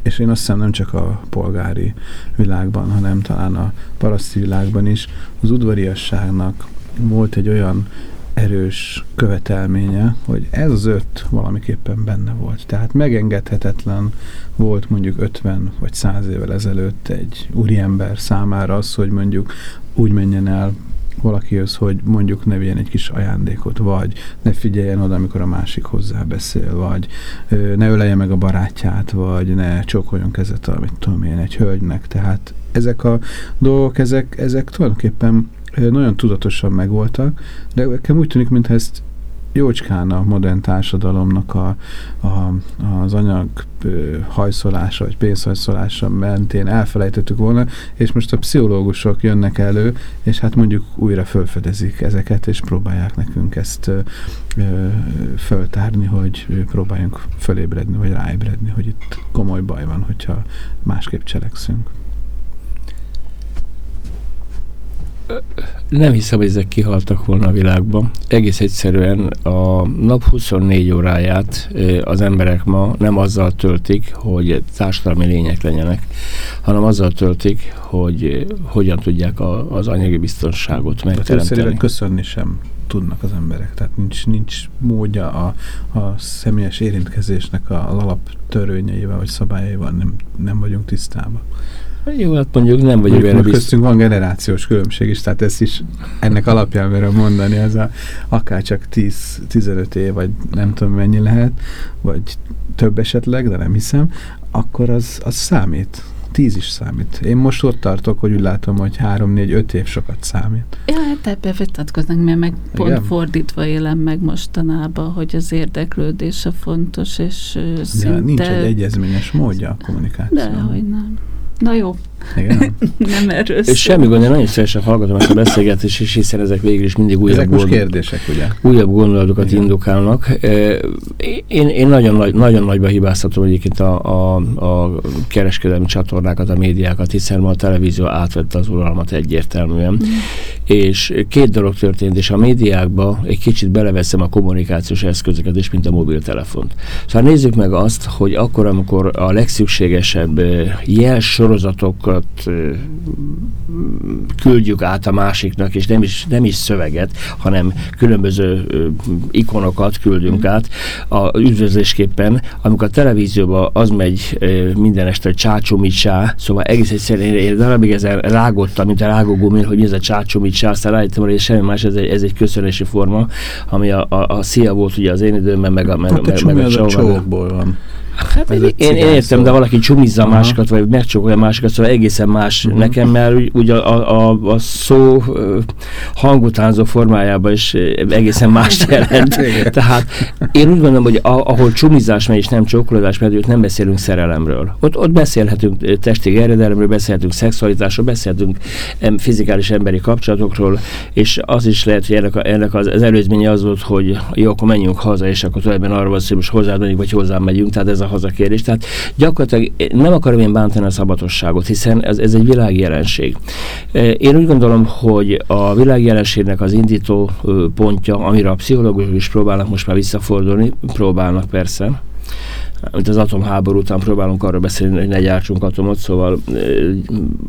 és én azt hiszem nem csak a polgári világban, hanem talán a paraszti világban is, az udvariasságnak volt egy olyan erős követelménye, hogy ez az öt valamiképpen benne volt. Tehát megengedhetetlen volt mondjuk 50 vagy 100 évvel ezelőtt egy úriember számára az, hogy mondjuk úgy menjen el valakihoz, hogy mondjuk ne vigyen egy kis ajándékot, vagy ne figyeljen oda, amikor a másik hozzá beszél, vagy ö, ne ölelje meg a barátját, vagy ne csókoljon kezet, amit tudom én, egy hölgynek. Tehát ezek a dolgok, ezek, ezek tulajdonképpen nagyon tudatosan megvoltak, de nekem úgy tűnik, mintha ezt jócskán a modern társadalomnak a, a, az anyag hajszolása, vagy pénzhajszolása mentén elfelejtettük volna, és most a pszichológusok jönnek elő, és hát mondjuk újra felfedezik ezeket, és próbálják nekünk ezt ö, föltárni, hogy próbáljunk fölébredni, vagy ráébredni, hogy itt komoly baj van, hogyha másképp cselekszünk. Nem hiszem, hogy ezek kihaltak volna a világban. Egész egyszerűen a nap 24 óráját az emberek ma nem azzal töltik, hogy társadalmi lények legyenek, hanem azzal töltik, hogy hogyan tudják a, az anyagi biztonságot megteremteni. köszönni sem tudnak az emberek. Tehát nincs, nincs módja a, a személyes érintkezésnek az alaptörvényeivel vagy szabályaival, nem, nem vagyunk tisztában. Jó, hát mondjuk nem vagyok benne biztos. Köztünk van generációs különbség is, tehát ezt is ennek alapján merem mondani, ez a, akár csak 10-15 év, vagy nem tudom mennyi lehet, vagy több esetleg, de nem hiszem, akkor az, az számít. tíz is számít. Én most ott tartok, hogy úgy látom, hogy három, négy, öt év sokat számít. Ja, hát ebbe vitatkoznak, mert meg pont Igen? fordítva élem meg mostanában, hogy az érdeklődése fontos, és szinte... nincs egy egyezményes módja a kommunikációnak. De, hogy nem. Na jó, Igen. nem erről És szól. semmi gond, én nagyon szívesen hallgatom ezt a beszélgetést, és hiszen ezek végül is mindig újabb Ezek most gondol- kérdések, ugye? újabb gondolatokat Igen. indukálnak. Én, én nagyon, nagy, nagyon nagyba hibáztatom egyébként a, a, a kereskedelmi csatornákat, a médiákat, hiszen ma a televízió átvette az uralmat egyértelműen. Mm. És két dolog történt, és a médiákba egy kicsit beleveszem a kommunikációs eszközöket is, mint a mobiltelefont. Szóval nézzük meg azt, hogy akkor, amikor a legszükségesebb eh, eh, küldjük át a másiknak, és nem is, nem is szöveget, hanem különböző ikonokat küldünk át a üdvözlésképpen, amikor a televízióban az megy minden este, csácsomicsá, szóval egész egyszerűen én darabig ezen rágottam, mint a rágógumil, hogy ez a csácsomicsá, aztán rájöttem, hogy semmi más, ez egy, ez egy köszönési forma, ami a, a, a szia volt ugye az én időmben, meg a, meg, Hát a meg, csumi meg a csókból van. Hát Ez én, én, értem, szó. de valaki csumizza Aha. másikat, vagy megcsókolja másikat, szóval egészen más Mhm. nekem, mert úgy a, a, a, szó hangutánzó formájában is egészen más jelent. Tehát én úgy gondolom, hogy a, ahol csumizás megy és nem csókolódás megy, ott nem beszélünk szerelemről. Ott, ott beszélhetünk testi eredelemről, beszélhetünk szexualitásról, beszélhetünk em, fizikális emberi kapcsolatokról, és az is lehet, hogy ennek, a, ennek az, az előzménye az volt, hogy jó, akkor menjünk haza, és akkor tulajdonképpen arról van szó, hogy most hozzád megyünk, vagy hozzám megyünk, tehát ez a hazakérdés. Tehát gyakorlatilag nem akarom én bántani a szabadosságot, hiszen ez, ez egy világjelenség. Eh, Én úgy gondolom, hogy a világjelenségnek az indító pontja, amire a pszichológusok is próbálnak most már visszafordulni, próbálnak persze, mint az atomháború után próbálunk arról beszélni, hogy ne gyártsunk atomot, szóval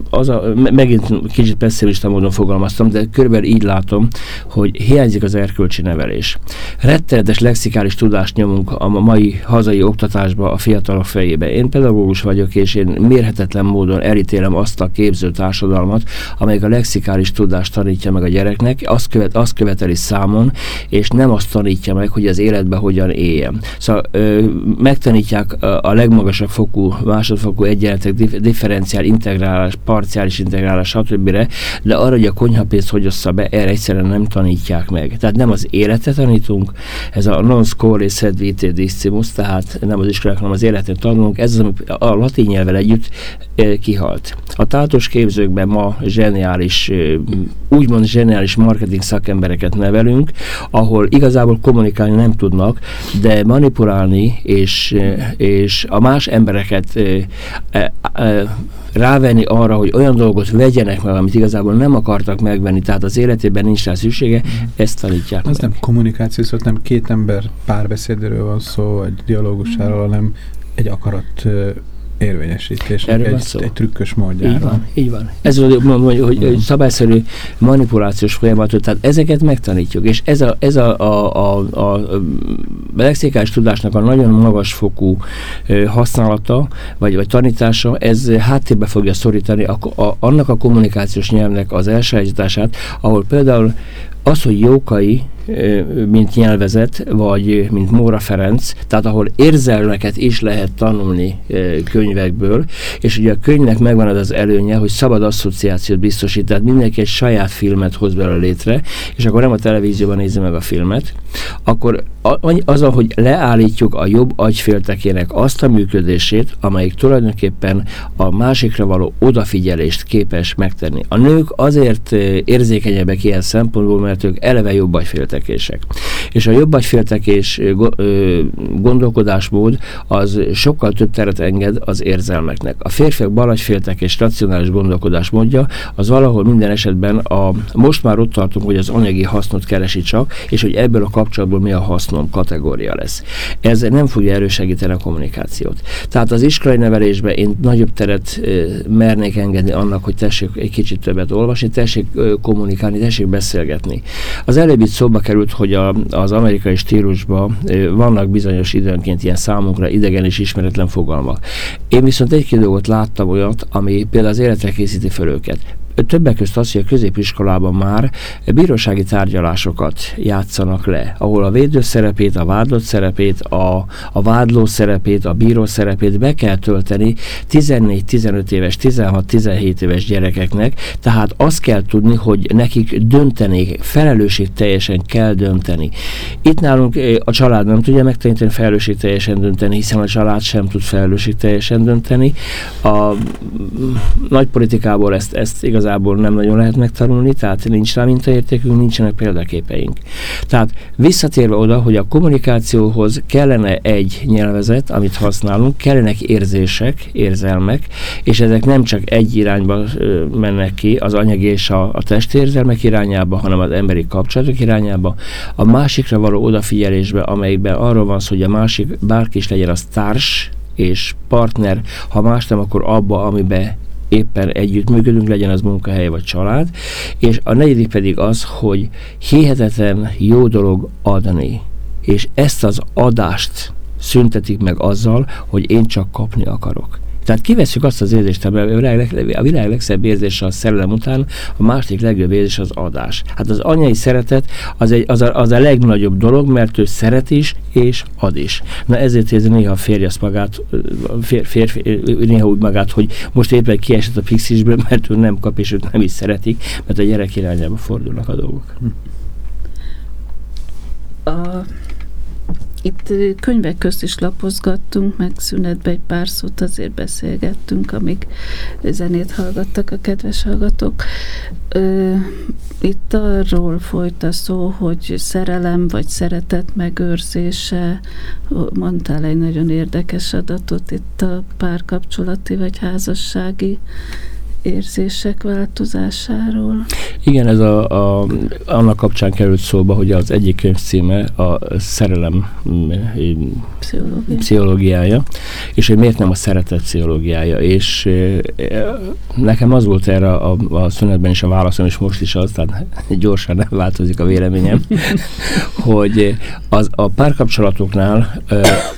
az a, me- megint kicsit pessimista módon fogalmaztam, de körülbelül így látom, hogy hiányzik az erkölcsi nevelés. Rettenetes lexikális tudást nyomunk a mai hazai oktatásba a fiatalok fejébe. Én pedagógus vagyok, és én mérhetetlen módon elítélem azt a képző társadalmat, amelyik a lexikális tudást tanítja meg a gyereknek, azt, követ, azt követeli számon, és nem azt tanítja meg, hogy az életben hogyan éljen. Szóval ö, a, a legmagasabb fokú, másodfokú egyenletek, dif, differenciál, integrálás, parciális integrálás, stb. De arra, hogy a konyhapénzt hogy ossza be, erre egyszerűen nem tanítják meg. Tehát nem az életet tanítunk, ez a non score sed vitae discimus, tehát nem az iskolák, hanem az életet tanulunk, ez az, ami a latin nyelvvel együtt kihalt. A tátos képzőkben ma zseniális, úgymond zseniális marketing szakembereket nevelünk, ahol igazából kommunikálni nem tudnak, de manipulálni és, és a más embereket rávenni arra, hogy olyan dolgot vegyenek meg, amit igazából nem akartak megvenni, tehát az életében nincs rá szüksége, ezt tanítják Az meg. nem kommunikáció, szóval nem két ember párbeszédéről van szó, vagy dialógusáról, hanem egy akarat érvényesítésnek Erről egy, szó. egy trükkös Így módjára. van, így van. Ez mondom, hogy, hogy szabályszerű manipulációs folyamatot, tehát ezeket megtanítjuk, és ez a, ez a, a, a, a, a tudásnak a nagyon magas fokú használata, vagy, vagy tanítása, ez háttérbe fogja szorítani a, a, annak a kommunikációs nyelvnek az elsajátítását, ahol például az, hogy Jókai, mint nyelvezet, vagy mint Móra Ferenc, tehát ahol érzelmeket is lehet tanulni könyvekből, és ugye a könyvnek megvan az előnye, hogy szabad asszociációt biztosít, tehát mindenki egy saját filmet hoz belőle létre, és akkor nem a televízióban nézi meg a filmet, akkor az, ahogy leállítjuk a jobb agyféltekének azt a működését, amelyik tulajdonképpen a másikra való odafigyelést képes megtenni. A nők azért érzékenyebbek ilyen szempontból, mert ők eleve jobb agyféltekések. És a jobb agyféltekés gondolkodásmód az sokkal több teret enged az érzelmeknek. A férfiak bal agyféltekés racionális gondolkodásmódja az valahol minden esetben a, most már ott tartunk, hogy az anyagi hasznot keresi csak, és hogy ebből a kapcsolatból mi a hasznom kategória lesz. Ez nem fogja elősegíteni a kommunikációt. Tehát az iskolai nevelésben én nagyobb teret mernék engedni annak, hogy tessék egy kicsit többet olvasni, tessék kommunikálni, tessék beszélgetni. Az előbb itt szóba került, hogy a, az amerikai stílusban vannak bizonyos időnként ilyen számunkra idegen és ismeretlen fogalmak. Én viszont egy-két dolgot láttam olyat, ami például az életre készíti fel őket. Többek között az, hogy a középiskolában már bírósági tárgyalásokat játszanak le, ahol a védő szerepét, a vádlott szerepét, a, a vádló szerepét, a bíró szerepét be kell tölteni 14-15 éves, 16-17 éves gyerekeknek, tehát azt kell tudni, hogy nekik döntenék, felelősség teljesen kell dönteni. Itt nálunk eh, a család nem tudja megtanítani felelősség teljesen dönteni, hiszen a család sem tud felelősség teljesen dönteni. A nagy politikából ezt, ezt igazából nem nagyon lehet megtanulni, tehát nincs rá mintaértékünk, nincsenek példaképeink. Tehát visszatérve oda, hogy a kommunikációhoz kellene egy nyelvezet, amit használunk, kellenek érzések, érzelmek, és ezek nem csak egy irányba mennek ki, az anyagi és a, a testérzelmek irányába, hanem az emberi kapcsolatok irányába, a másikra való odafigyelésbe, amelyikben arról van szó, hogy a másik bárki is legyen az társ, és partner, ha más nem, akkor abba, amiben éppen együttműködünk, legyen az munkahely vagy család, és a negyedik pedig az, hogy hihetetlen jó dolog adni, és ezt az adást szüntetik meg azzal, hogy én csak kapni akarok. Tehát kiveszük azt az érzést, a világ, a világ legszebb érzése a szerelem után, a másik legjobb érzés az adás. Hát az anyai szeretet az, egy, az, a, az a legnagyobb dolog, mert ő szeret is, és ad is. Na ezért érzi néha férj azt magát, fér, fér, néha úgy magát, hogy most éppen kiesett a pixisből, mert ő nem kap, és őt nem is szeretik, mert a gyerek irányába fordulnak a dolgok. A itt könyvek közt is lapozgattunk, meg szünetbe egy pár szót azért beszélgettünk, amíg zenét hallgattak a kedves hallgatók. Itt arról folyt a szó, hogy szerelem vagy szeretet megőrzése, mondtál egy nagyon érdekes adatot itt a párkapcsolati vagy házassági érzések változásáról. Igen, ez a, a, annak kapcsán került szóba, hogy az egyik könyv címe a szerelem mm, Pszichológia. pszichológiája, és hogy miért nem a szeretet pszichológiája, és nekem az volt erre a, a szünetben is a válaszom, és most is az, tehát gyorsan nem változik a véleményem, hogy az, a párkapcsolatoknál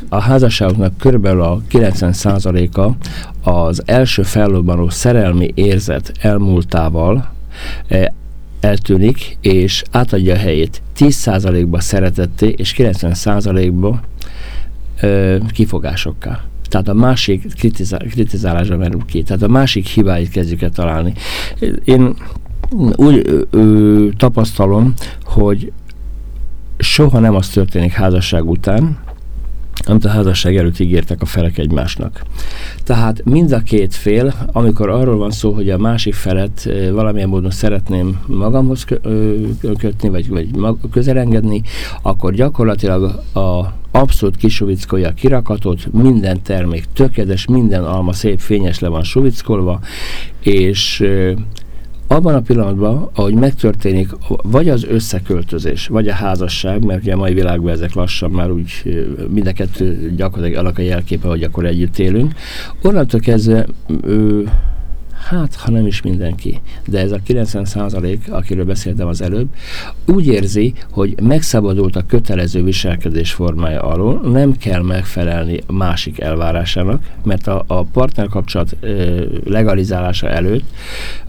a házasságoknak körülbelül a 90%-a az első fellobbanó szerelmi érzet elmúltával e, eltűnik, és átadja a helyét 10%-ba szeretetté, és 90%-ba e, kifogásokká. Tehát a másik kritizál, kritizálásra merül ki. Tehát a másik hibáit kezdjük el találni. Én úgy ö, tapasztalom, hogy soha nem az történik házasság után, amit a házasság előtt ígértek a felek egymásnak. Tehát mind a két fél, amikor arról van szó, hogy a másik felet valamilyen módon szeretném magamhoz kötni, vagy, vagy közelengedni, akkor gyakorlatilag a abszolút kisuvickolja a kirakatot, minden termék tökéletes, minden alma szép fényes le van suvickolva, és abban a pillanatban, ahogy megtörténik vagy az összeköltözés, vagy a házasság, mert ugye a mai világban ezek lassan már úgy mind a kettő gyakorlatilag alak a jelképe, hogy akkor együtt élünk, onnantól kezdve ő, hát ha nem is mindenki, de ez a 90 százalék, akiről beszéltem az előbb, úgy érzi, hogy megszabadult a kötelező viselkedés formája alól, nem kell megfelelni másik elvárásának, mert a, a partnerkapcsolat legalizálása előtt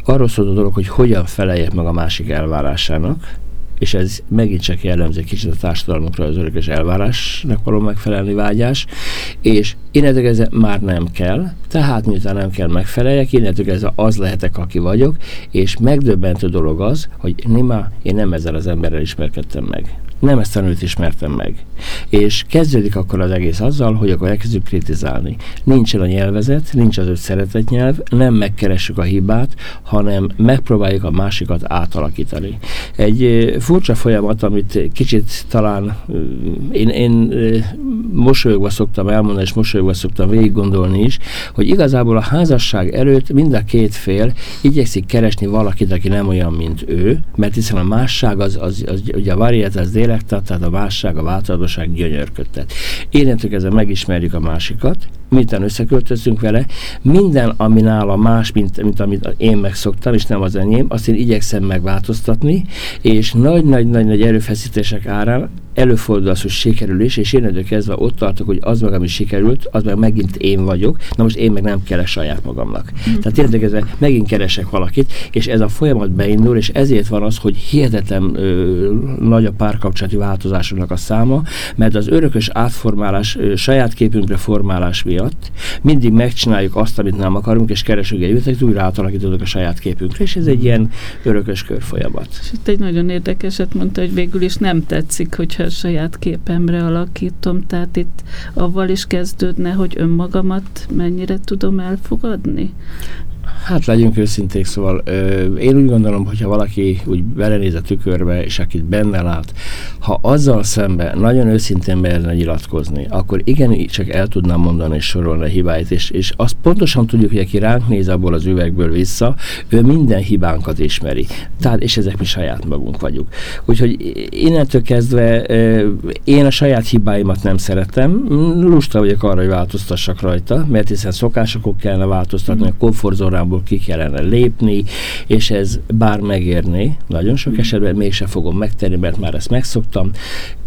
arról szól a dolog, hogy hogyan feleljek meg a másik elvárásának, és ez megint csak jellemző kicsit a társadalmunkra az örökös elvárásnak való megfelelni vágyás, és innentől kezdve már nem kell, tehát miután nem kell megfeleljek, innentől kezdve az lehetek, aki vagyok, és megdöbbentő dolog az, hogy Nima, én nem ezzel az emberrel ismerkedtem meg nem ezt a nőt ismertem meg. És kezdődik akkor az egész azzal, hogy akkor elkezdjük kritizálni. Nincsen a nyelvezet, nincs az öt szeretett nyelv, nem megkeressük a hibát, hanem megpróbáljuk a másikat átalakítani. Egy furcsa folyamat, amit kicsit talán én, én mosolyogva szoktam elmondani, és mosolyogva szoktam végig gondolni is, hogy igazából a házasság előtt mind a két fél igyekszik keresni valakit, aki nem olyan, mint ő, mert hiszen a másság az, az, az ugye a variát az délektat, tehát a válság, a változatosság gyönyörködtet. Innentől kezdve megismerjük a másikat, miután összeköltözünk vele, minden, ami nála más, mint, mint amit én megszoktam, és nem az enyém, azt én igyekszem megváltoztatni, és nagy-nagy-nagy erőfeszítések árán előfordul az, hogy sikerül is, és én kezdve ott tartok, hogy az meg, ami sikerült, az meg megint én vagyok, na most én meg nem keres saját magamnak. Mm. Tehát tényleg ez megint keresek valakit, és ez a folyamat beindul, és ezért van az, hogy hihetetlen ö, nagy a párkapcsolati változásoknak a száma, mert az örökös átformálás, ö, saját képünkre formálás miatt mindig megcsináljuk azt, amit nem akarunk, és keresünk egy üveget, újra átalakítodunk a saját képünkre, és ez egy ilyen örökös körfolyamat. És itt egy nagyon érdekeset mondta, hogy végül is nem tetszik, hogyha a saját képemre alakítom, tehát itt avval is kezdődne, hogy önmagamat mennyire tudom elfogadni? Hát legyünk őszinték, szóval ö, én úgy gondolom, hogyha valaki úgy belenéz a tükörbe, és akit benne lát, ha azzal szemben nagyon őszintén merne nyilatkozni, akkor igen, csak el tudnám mondani és sorolni a hibáit, és, és azt pontosan tudjuk, hogy aki ránk néz abból az üvegből vissza, ő minden hibánkat ismeri. Tehát, és ezek mi saját magunk vagyunk. Úgyhogy innentől kezdve ö, én a saját hibáimat nem szeretem, lusta vagyok arra, hogy változtassak rajta, mert hiszen szokásokok kellene változtatni, mm. a komfortzónából abból ki kellene lépni, és ez bár megérni, nagyon sok esetben mégse fogom megtenni, mert már ezt megszoktam,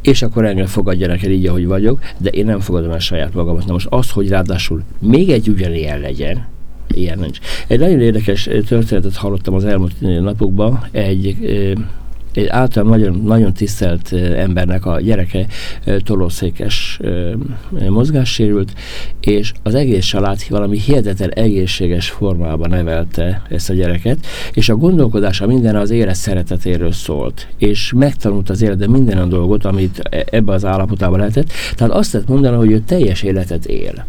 és akkor engem fogadjanak el így, ahogy vagyok, de én nem fogadom el saját magamat. Na most az, hogy ráadásul még egy ugyanilyen legyen, ilyen nincs. Egy nagyon érdekes történetet hallottam az elmúlt napokban, egy egy általán nagyon, nagyon tisztelt embernek a gyereke tolószékes mozgássérült, és az egész család valami hihetetlen egészséges formában nevelte ezt a gyereket, és a gondolkodása minden az élet szeretetéről szólt, és megtanult az életben minden a dolgot, amit e, ebbe az állapotában lehetett. Tehát azt lehet mondani, hogy ő teljes életet él.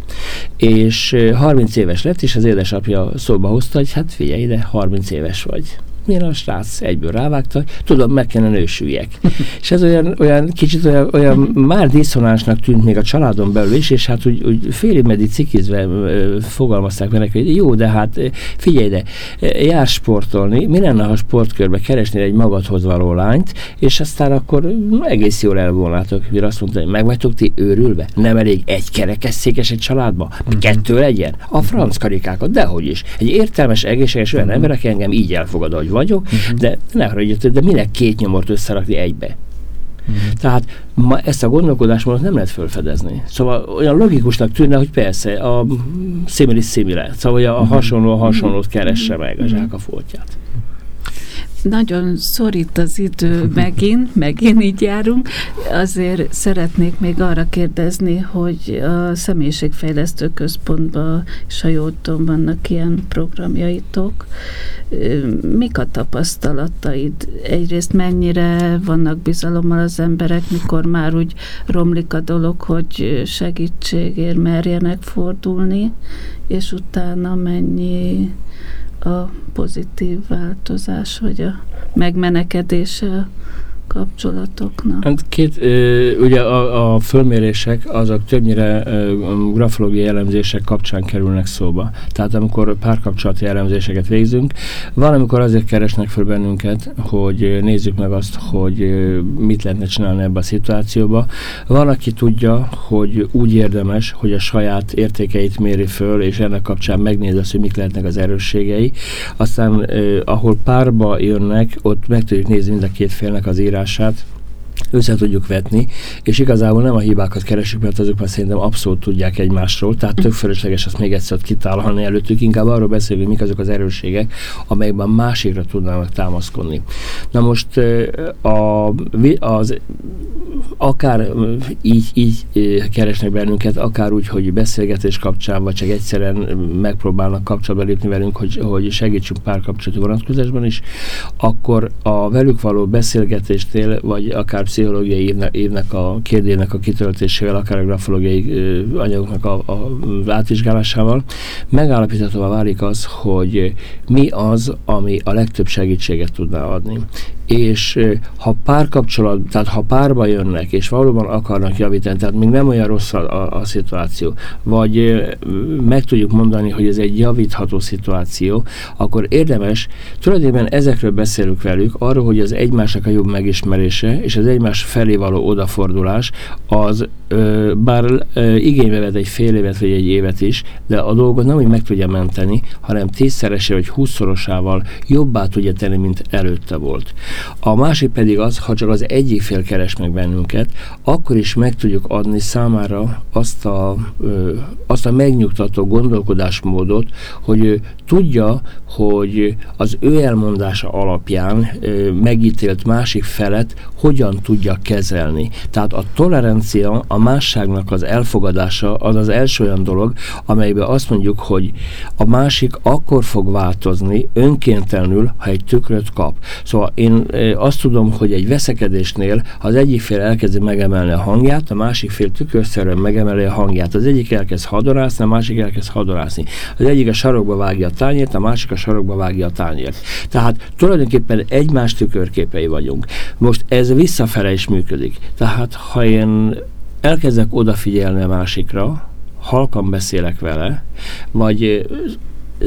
És 30 éves lett, és az édesapja szóba hozta, hogy hát figyelj ide, 30 éves vagy milyen a srác egyből rávágta, tudom, meg kellene nősüljek. és ez olyan, olyan kicsit olyan, olyan már diszonánsnak tűnt még a családon belül is, és hát úgy, úgy félig meddig cikizve fogalmazták meg hogy jó, de hát figyelj ide, jár sportolni, mi lenne, ha sportkörbe keresnél egy magadhoz való lányt, és aztán akkor egész jól elvolnátok, mire azt mondta, hogy meg vagytok ti őrülve? Nem elég egy kerekesszékes egy családba? Kettő legyen? A franc karikákat, dehogy is. Egy értelmes, egészséges olyan ember, aki engem így elfogad, vagyok, uh-huh. de ne haragudjatok, de minek két nyomort összerakni egybe? Uh-huh. Tehát ma ezt a gondolkodásmódot nem lehet felfedezni. Szóval olyan logikusnak tűnne, hogy persze, a szimilis szimile, szóval a hasonló a hasonlót keresse meg a zsák a foltját. Nagyon szorít az idő megint, megint így járunk. Azért szeretnék még arra kérdezni, hogy a személyiségfejlesztő központban és ha jól tudom, vannak ilyen programjaitok. Mik a tapasztalataid? Egyrészt mennyire vannak bizalommal az emberek, mikor már úgy romlik a dolog, hogy segítségért merjenek fordulni, és utána mennyi a pozitív változás, vagy a megmenekedése kapcsolatoknak? Hát két, ugye a, a fölmérések azok többnyire grafológiai elemzések kapcsán kerülnek szóba. Tehát amikor párkapcsolati elemzéseket végzünk, valamikor azért keresnek föl bennünket, hogy nézzük meg azt, hogy mit lehetne csinálni ebbe a szituációba. Van, aki tudja, hogy úgy érdemes, hogy a saját értékeit méri föl, és ennek kapcsán megnézi hogy mik lehetnek az erősségei. Aztán ahol párba jönnek, ott meg tudjuk nézni mind a két félnek az írás írását össze tudjuk vetni, és igazából nem a hibákat keresünk, mert azok már szerintem abszolút tudják egymásról, tehát tök fölösleges azt még egyszer kitálhalni előttük, inkább arról beszélünk, mik azok az erősségek, amelyekben másikra tudnának támaszkodni. Na most a, az, akár így, így keresnek bennünket, akár úgy, hogy beszélgetés kapcsán, vagy csak egyszerűen megpróbálnak kapcsolatba lépni velünk, hogy, hogy segítsünk párkapcsolati vonatkozásban is, akkor a velük való beszélgetéstél, vagy akár pszichológiai évnek, évnek a kérdének a kitöltésével, akár a grafológiai anyagoknak a, a, átvizsgálásával, megállapíthatóvá válik az, hogy mi az, ami a legtöbb segítséget tudná adni és ha párkapcsolat, tehát ha párba jönnek, és valóban akarnak javítani, tehát még nem olyan rossz a, a, a szituáció, vagy meg tudjuk mondani, hogy ez egy javítható szituáció, akkor érdemes, tulajdonképpen ezekről beszélünk velük, arról, hogy az egymásnak a jobb megismerése, és az egymás felé való odafordulás, az bár igénybe vett egy fél évet vagy egy évet is, de a dolgot nem úgy meg tudja menteni, hanem tízszerese vagy húszszorosával jobbá tudja tenni, mint előtte volt. A másik pedig az, ha csak az egyik fél keres meg bennünket, akkor is meg tudjuk adni számára azt a, azt a megnyugtató gondolkodásmódot, hogy ő tudja, hogy az ő elmondása alapján megítélt másik felet hogyan tudja kezelni. Tehát a tolerancia, a másságnak az elfogadása az az első olyan dolog, amelyben azt mondjuk, hogy a másik akkor fog változni önkéntelenül, ha egy tükröt kap. Szóval én azt tudom, hogy egy veszekedésnél az egyik fél elkezdi megemelni a hangját, a másik fél tükörszerűen megemeli a hangját. Az egyik elkezd hadorászni, a másik elkezd hadorászni. Az egyik a sarokba vágja a tányért, a másik a sarokba vágja a tányért. Tehát tulajdonképpen egymás tükörképei vagyunk. Most ez visszafele is működik. Tehát ha én elkezdek odafigyelni a másikra, halkan beszélek vele, vagy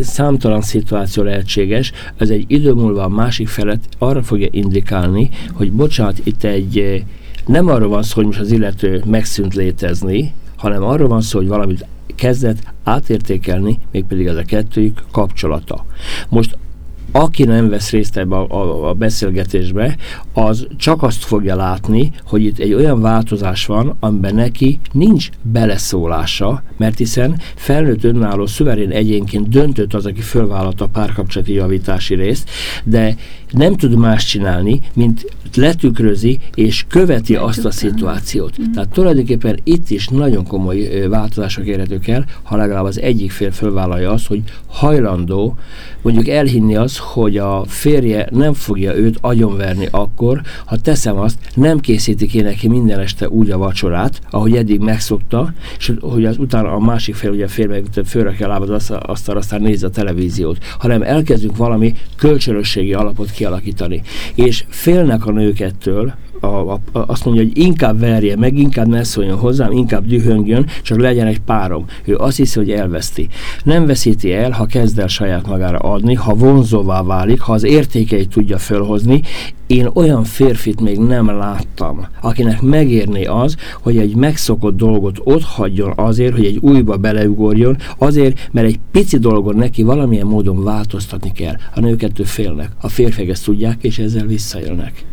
számtalan szituáció lehetséges, ez egy idő múlva a másik felet arra fogja indikálni, hogy bocsánat, itt egy nem arról van szó, hogy most az illető megszűnt létezni, hanem arról van szó, hogy valamit kezdett átértékelni, mégpedig ez a kettőjük kapcsolata. Most aki nem vesz részt ebbe a, a, a beszélgetésbe, az csak azt fogja látni, hogy itt egy olyan változás van, amiben neki nincs beleszólása, mert hiszen felnőtt önálló szuverén egyénként döntött az, aki fölvállalta a párkapcsolati javítási részt, de nem tud más csinálni, mint letükrözi és követi azt a szituációt. Mm. Tehát tulajdonképpen itt is nagyon komoly változások érhetők el, ha legalább az egyik fél fölvállalja azt, hogy hajlandó mondjuk elhinni az, hogy a férje nem fogja őt agyonverni akkor, ha teszem azt, nem készíti ki neki minden este úgy a vacsorát, ahogy eddig megszokta, és hogy az utána a másik fél, ugye a férje főre kell lábad azt, azt aztán nézze a televíziót, hanem elkezdünk valami kölcsönösségi alapot kialakítani. És félnek a nők ettől, a, a, azt mondja, hogy inkább verje meg, inkább ne szóljon hozzám, inkább dühöngjön, csak legyen egy párom. Ő azt hiszi, hogy elveszti. Nem veszíti el, ha kezd el saját magára adni, ha vonzóvá válik, ha az értékeit tudja fölhozni. Én olyan férfit még nem láttam, akinek megérné az, hogy egy megszokott dolgot ott hagyjon azért, hogy egy újba beleugorjon, azért, mert egy pici dolgon neki valamilyen módon változtatni kell. A nők ettől félnek, a férfiak ezt tudják, és ezzel visszaélnek.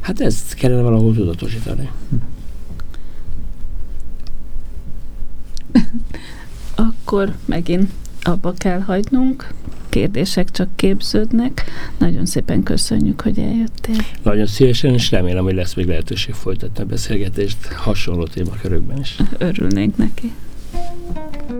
Hát ezt kellene valahol tudatosítani. Akkor megint abba kell hagynunk, kérdések csak képződnek. Nagyon szépen köszönjük, hogy eljöttél. Nagyon szívesen, és remélem, hogy lesz még lehetőség folytatni a beszélgetést hasonló témakörökben is. Örülnénk neki.